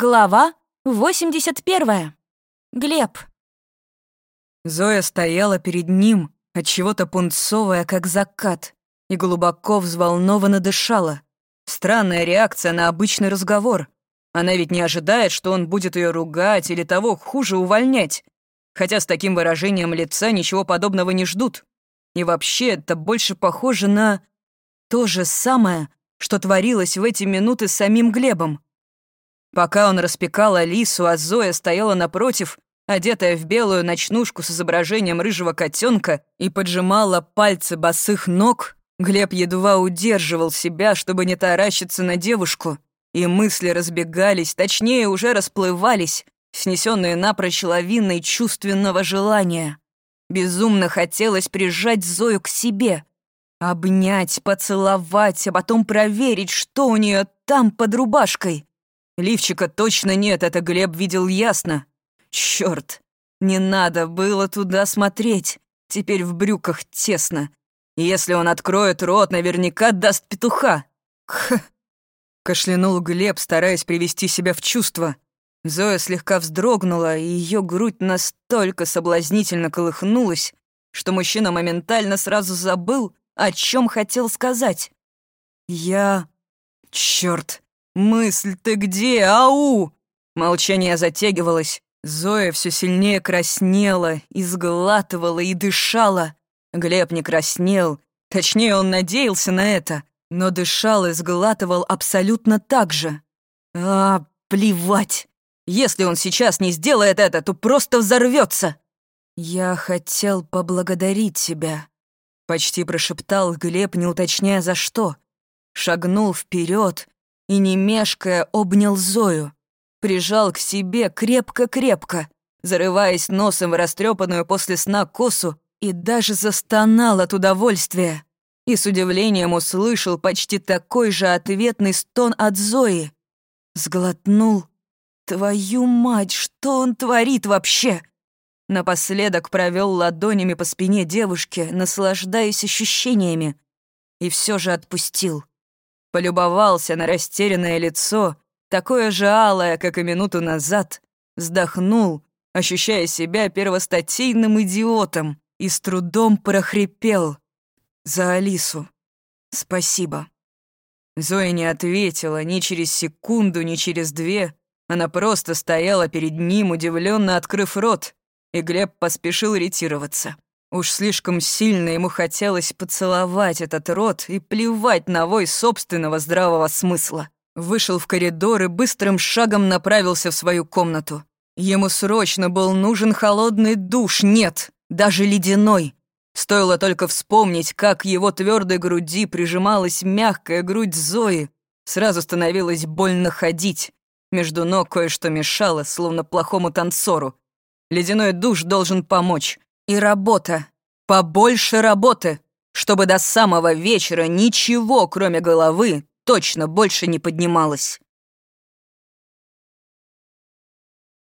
Глава 81. Глеб. Зоя стояла перед ним, от чего-то пунцовая, как закат, и глубоко взволнованно дышала. Странная реакция на обычный разговор. Она ведь не ожидает, что он будет ее ругать или того хуже увольнять. Хотя с таким выражением лица ничего подобного не ждут. И вообще это больше похоже на то же самое, что творилось в эти минуты с самим Глебом. Пока он распекал Алису, а Зоя стояла напротив, одетая в белую ночнушку с изображением рыжего котенка и поджимала пальцы босых ног, Глеб едва удерживал себя, чтобы не таращиться на девушку, и мысли разбегались, точнее, уже расплывались, снесенные напрочь лавиной чувственного желания. Безумно хотелось прижать Зою к себе, обнять, поцеловать, а потом проверить, что у нее там под рубашкой. Лифчика точно нет, это Глеб видел ясно. Черт, не надо было туда смотреть. Теперь в брюках тесно. Если он откроет рот, наверняка даст петуха. Х. Кашлянул Глеб, стараясь привести себя в чувство. Зоя слегка вздрогнула, и ее грудь настолько соблазнительно колыхнулась, что мужчина моментально сразу забыл, о чем хотел сказать. «Я... Черт, «Мысль, ты где? Ау!» Молчание затягивалось. Зоя все сильнее краснела, изглатывала и дышала. Глеб не краснел. Точнее, он надеялся на это, но дышал и сглатывал абсолютно так же. А, плевать. Если он сейчас не сделает это, то просто взорвется. «Я хотел поблагодарить тебя», — почти прошептал Глеб, не уточняя за что. Шагнул вперед, и, не мешкая, обнял Зою. Прижал к себе крепко-крепко, зарываясь носом в растрепанную после сна косу и даже застонал от удовольствия. И с удивлением услышал почти такой же ответный стон от Зои. Сглотнул. «Твою мать, что он творит вообще?» Напоследок провел ладонями по спине девушки, наслаждаясь ощущениями. И все же отпустил полюбовался на растерянное лицо, такое же алое, как и минуту назад, вздохнул, ощущая себя первостатейным идиотом, и с трудом прохрипел за Алису. «Спасибо». Зоя не ответила ни через секунду, ни через две. Она просто стояла перед ним, удивленно открыв рот, и Глеб поспешил ретироваться. Уж слишком сильно ему хотелось поцеловать этот рот и плевать на вой собственного здравого смысла. Вышел в коридор и быстрым шагом направился в свою комнату. Ему срочно был нужен холодный душ, нет, даже ледяной. Стоило только вспомнить, как его твердой груди прижималась мягкая грудь Зои. Сразу становилось больно ходить. Между ног кое-что мешало, словно плохому танцору. Ледяной душ должен помочь. И работа. Побольше работы, чтобы до самого вечера ничего, кроме головы, точно больше не поднималось.